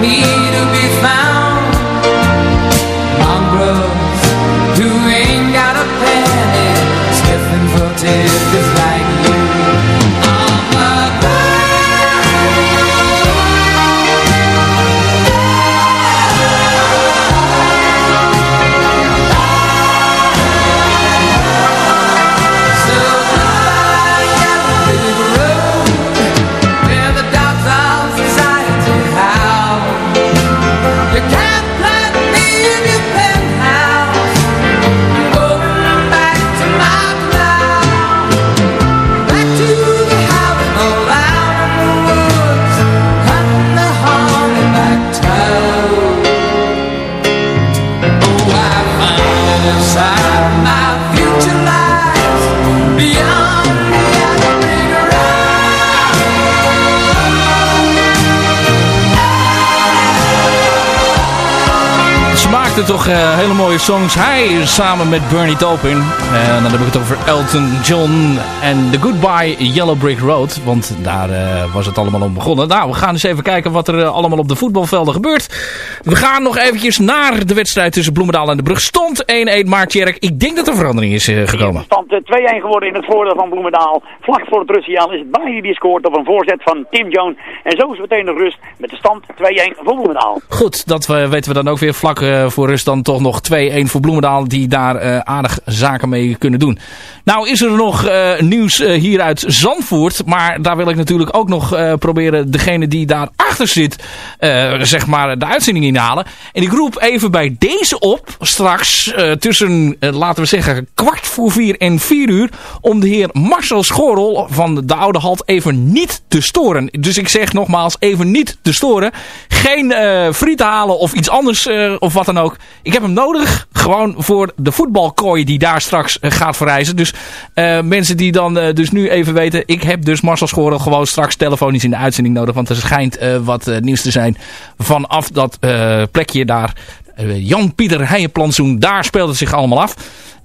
me
toch eh, hele mooie songs. Hij samen met Bernie Taupin. En dan heb ik het over Elton John en The Goodbye Yellow Brick Road. Want daar eh, was het allemaal om begonnen. Nou, we gaan eens even kijken wat er eh, allemaal op de voetbalvelden gebeurt. We gaan nog eventjes naar de wedstrijd tussen Bloemendaal en de Brug. Stond 1-1, maar Tjerk, ik denk dat er verandering is eh, gekomen.
Stand eh, 2-1 geworden in het voordeel van Bloemendaal. Vlak voor het rustsignaal is het Bailly die scoort op een voorzet van Tim Jones. En zo is meteen de rust met de stand 2-1 voor Bloemendaal.
Goed, dat eh, weten we dan ook weer vlak eh, voor rust dan toch nog 2-1 voor Bloemendaal die daar eh, aardig zaken mee kunnen doen. Nou is er nog eh, nieuws eh, hier uit Zandvoort, maar daar wil ik natuurlijk ook nog eh, proberen degene die daar achter zit, eh, zeg maar de uitzending inhalen. En ik roep even bij deze op, straks eh, tussen, eh, laten we zeggen, kwart voor vier en vier uur, om de heer Marcel Schorel van de Oude Halt even niet te storen. Dus ik zeg nogmaals, even niet te storen. Geen eh friet halen of iets anders of wat dan ook. Ik heb hem nodig, gewoon voor de voetbalkooi die daar straks gaat verrijzen. Dus mensen die dan dus nu even weten, ik heb dus Marcel Schorel gewoon straks telefonisch in de uitzending nodig. Want er schijnt wat nieuws te zijn vanaf dat plekje daar. Eh, Jan-Pieter Heijenplantsoen, daar speelt het zich allemaal af.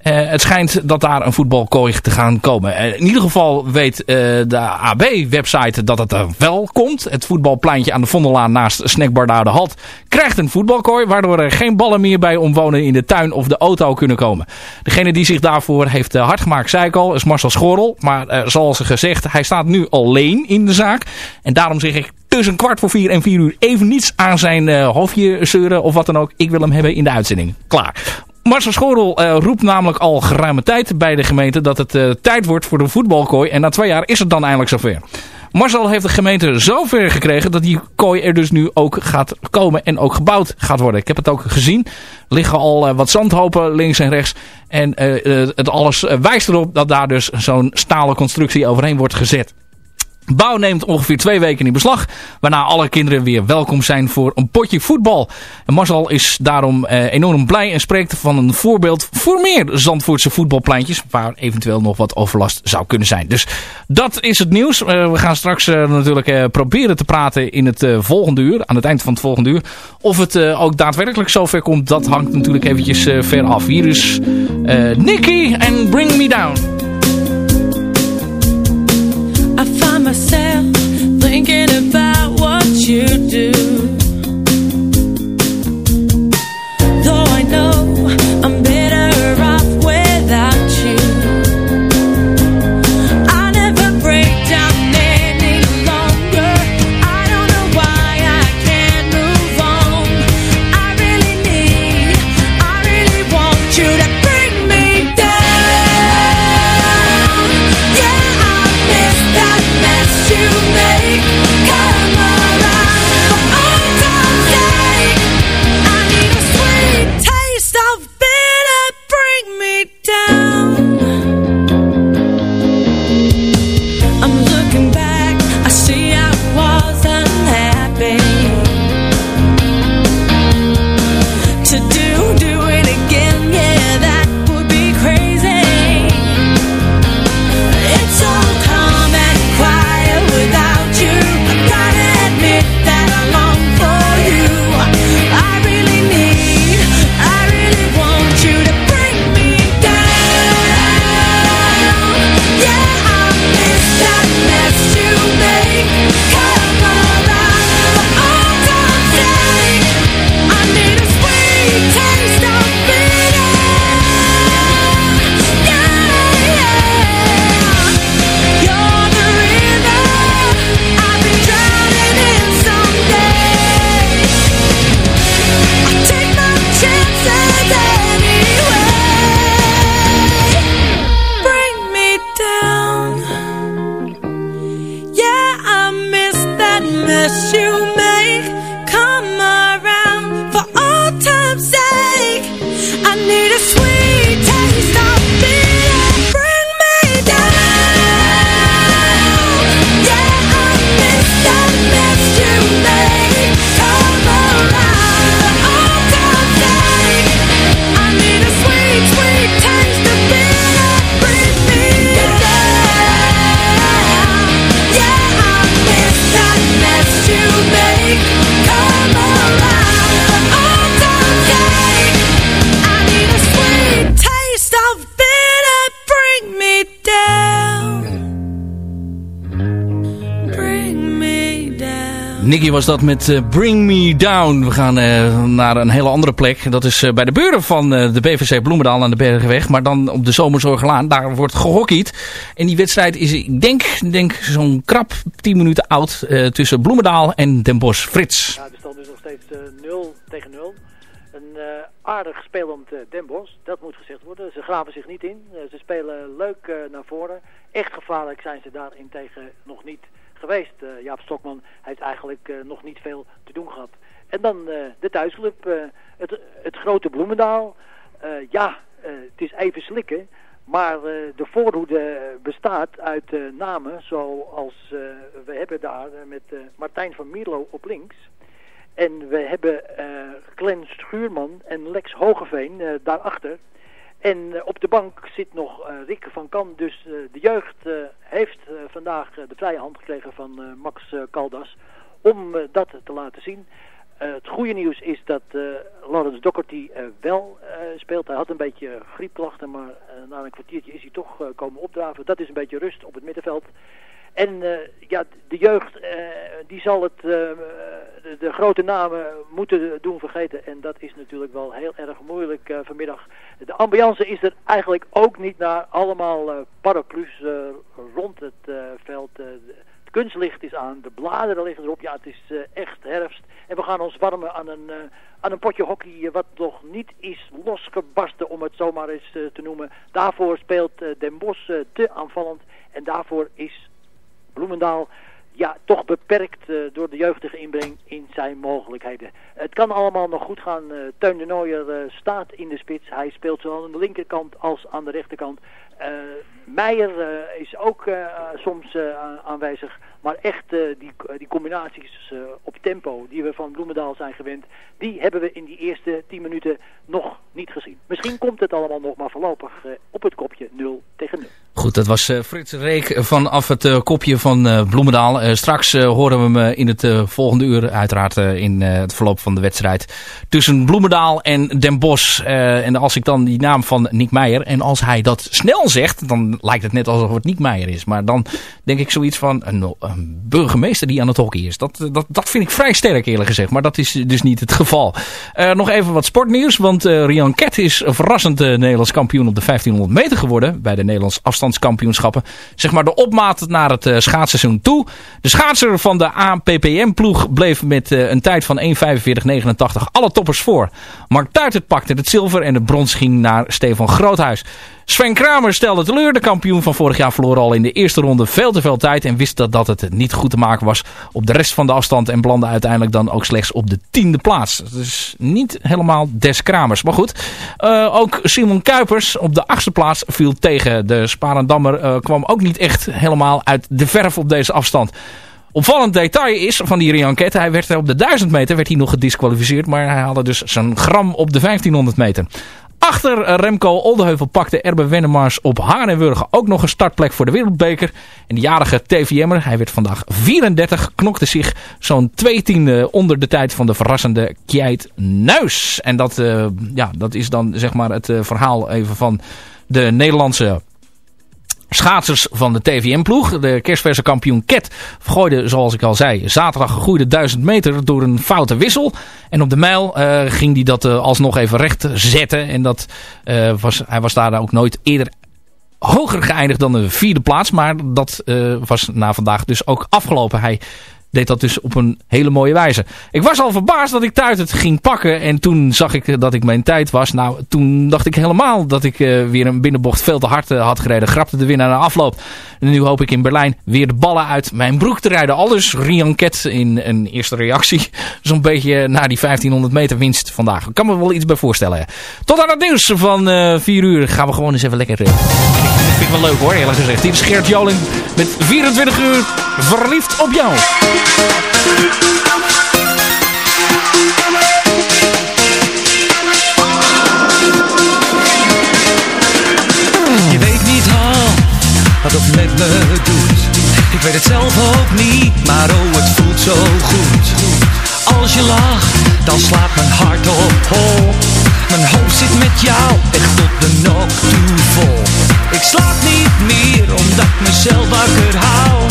Eh, het schijnt dat daar een voetbalkooi te gaan komen. Eh, in ieder geval weet eh, de AB-website dat het er wel komt. Het voetbalpleintje aan de Vondellaan naast Snackbar de Halt krijgt een voetbalkooi. Waardoor er geen ballen meer bij omwonen in de tuin of de auto kunnen komen. Degene die zich daarvoor heeft hard gemaakt, zei ik al, is Marcel Schorrel. Maar zoals gezegd, hij staat nu alleen in de zaak. En daarom zeg ik tussen kwart voor vier en vier uur even niets aan zijn hoofdje zeuren of wat dan ook. Ik wil hem hebben in de uitzending. Klaar. Marcel Schorel eh, roept namelijk al geruime tijd bij de gemeente dat het eh, tijd wordt voor de voetbalkooi. En na twee jaar is het dan eindelijk zover. Marcel heeft de gemeente zover gekregen dat die kooi er dus nu ook gaat komen en ook gebouwd gaat worden. Ik heb het ook gezien. Liggen al wat zandhopen links en rechts. En het alles wijst erop dat daar dus zo'n stalen constructie overheen wordt gezet. Bouw neemt ongeveer twee weken in beslag. Waarna alle kinderen weer welkom zijn voor een potje voetbal. En Marcel is daarom eh, enorm blij en spreekt van een voorbeeld voor meer Zandvoortse voetbalpleintjes. Waar eventueel nog wat overlast zou kunnen zijn. Dus dat is het nieuws. Uh, we gaan straks uh, natuurlijk uh, proberen te praten in het volgende uur. Aan het eind van het volgende uur. Of het ook daadwerkelijk zover komt, dat hangt natuurlijk eventjes ver af. Hier is Nicky en Bring Me Down.
Myself thinking about what you
Nicky was dat met uh, Bring Me Down. We gaan uh, naar een hele andere plek. Dat is uh, bij de buren van de BVC Bloemendaal aan de Bergenweg. Maar dan op de Zomerzorgelaan. Daar wordt gehockeyd. En die wedstrijd is, ik denk, denk zo'n krap 10 minuten oud. tussen Bloemendaal en Den Bosch. Frits.
Ja, de stand is nog steeds 0 tegen 0. Een aardig spelend Den Bosch. Dat moet gezegd worden. Ze graven zich niet in. ze spelen leuk naar voren. Echt gevaarlijk zijn ze daarin tegen nog niet geweest. Uh, Jaap Stokman heeft eigenlijk uh, nog niet veel te doen gehad. En dan uh, de thuisclub, het, het grote Bloemendaal. ja, het is even slikken. Maar de voorhoede bestaat uit namen zoals we hebben daar met Martijn van Mierlo op links. En we hebben Glenn Schuurman en Lex Hogeveen daarachter. En uh, op de bank zit nog uh, Rick van Kan. Dus uh, de jeugd heeft vandaag de vrije hand gekregen van Max Caldas om dat te laten zien. het goede nieuws is dat Lawrence Doherty wel speelt. Hij had een beetje griepklachten, maar na een kwartiertje is hij toch komen opdraven. Dat is een beetje rust op het middenveld. En uh, ja, de jeugd, uh, die zal het, uh, de, grote namen moeten doen vergeten. En dat is natuurlijk wel heel erg moeilijk vanmiddag. De ambiance is er eigenlijk ook niet naar allemaal paraplu's rond het veld. het kunstlicht is aan, de bladeren liggen erop. Ja, het is echt herfst. En we gaan ons warmen aan een, aan een potje hockey wat nog niet is losgebarsten, om het zomaar eens te noemen. Daarvoor speelt Den Bosch te aanvallend. En daarvoor is Bloemendaal ja, toch beperkt uh, door de jeugdige inbreng in zijn mogelijkheden. Het kan allemaal nog goed gaan. Uh, Teun de Nooier uh, staat in de spits. Hij speelt zowel aan de linkerkant als aan de rechterkant. Meijer is ook soms aanwezig. Maar echt die, die combinaties op tempo die we van Bloemendaal zijn gewend... die hebben we in die eerste 10 minuten nog niet gezien. Misschien komt het allemaal nog maar voorlopig op het kopje 0 tegen 0.
Goed, dat was Frits Reek vanaf het kopje van Bloemendaal. straks horen we hem in het volgende uur, uiteraard in het verloop van de wedstrijd. Tussen Bloemendaal en Den Bosch. en als ik dan die naam van Nick Meijer, en als hij dat snel zegt, dan lijkt het net alsof het Nick Meijer is. Maar dan denk ik zoiets van een burgemeester die aan het hockey is. Dat, dat, dat vind ik vrij sterk eerlijk gezegd, maar dat is dus niet het geval. nog even wat sportnieuws, want Rian Ket is verrassend Nederlands kampioen op de 1500 meter geworden bij de Nederlands afstand kampioenschappen. Zeg maar de opmaat naar het schaatsseizoen toe. De schaatser van de APPM-ploeg bleef met een tijd van 1.45.89 alle toppers voor. Mark Tuitert pakte het zilver en de brons ging naar Stefan Groothuis. Sven Kramer stelde teleur. De kampioen van vorig jaar verloor al in de eerste ronde veel te veel tijd. En wist dat, dat het niet goed te maken was op de rest van de afstand. En belandde uiteindelijk dan ook slechts op de tiende plaats. Dus niet helemaal des Kramers. Maar goed, uh, ook Simon Kuipers op de achtste plaats viel tegen. De Sparendammer uh, kwam ook niet echt helemaal uit de verf op deze afstand. Opvallend detail is van die enquête. Hij werd op de 1000 meter werd hij nog gedisqualificeerd. Maar hij haalde dus zijn gram op de 1500 meter. Achter Remco Oldeheuvel pakte Erbe Wennemars op Harenwurgen ook nog een startplek voor de Wereldbeker. En de jarige TVM'er, hij werd vandaag 34, knokte zich zo'n twee tiende onder de tijd van de verrassende Kjeit Nuis. En dat, uh, ja, dat is dan zeg maar het uh, verhaal even van de Nederlandse schaatsers van de TVM-ploeg. De kerstverse kampioen Ket gooide, zoals ik al zei, zaterdag gegroeide 1000 meter door een foute wissel. En op de mijl uh, ging hij dat uh, alsnog even recht zetten. En dat, uh, was, hij was daar ook nooit eerder hoger geëindigd dan de vierde plaats. Maar dat was na vandaag dus ook afgelopen. Hij deed dat dus op een hele mooie wijze. Ik was al verbaasd dat ik thuis het ging pakken. En toen zag ik dat ik mijn tijd was. Nou, toen dacht ik helemaal dat ik uh, weer een binnenbocht veel te hard uh, had gereden. Grapte de winnaar naar afloop. Nu hoop ik in Berlijn weer de ballen uit mijn broek te rijden. Alles Rian Ket in een eerste reactie. Zo'n beetje naar die 1500 meter winst vandaag. Ik kan me wel iets bij voorstellen. Tot aan het nieuws van uh, 4 uur gaan we gewoon eens even lekker... Vind wel leuk hoor, eerlijk gezegd. Dit is Geert Joling met 24 uur verliefd op jou.
Je weet niet al wat het met me doet. Ik weet het zelf ook niet, maar oh het voelt zo goed. Als je lacht, dan slaat mijn hart op hol. Mijn hoofd zit met jou echt tot de nok toe vol. Ik slaap niet meer omdat ik mezelf wakker hou.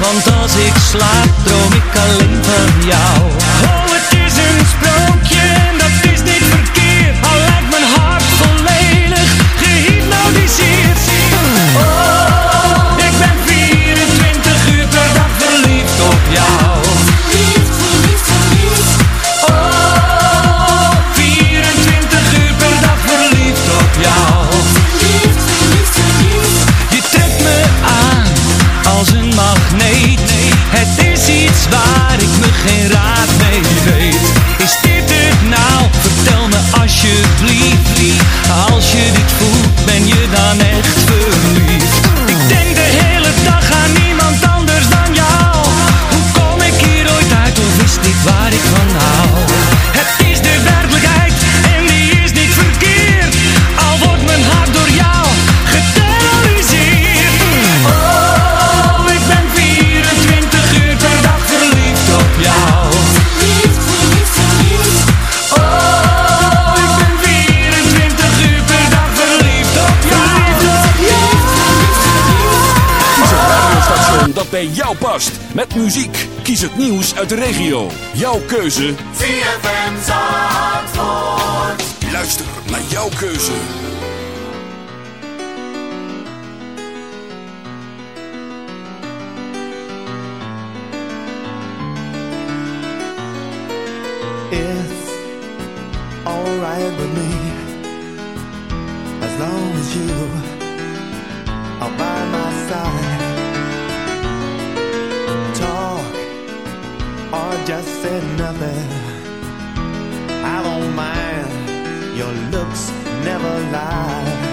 Want als ik slaap, droom ik alleen van jou.
Muziek. Kies het nieuws uit de regio. Jouw keuze.
ZFM Zandvoort.
Luister naar jouw keuze.
It's alright with me as long as you are by my side.
Nothing. I don't mind. Your looks never lie.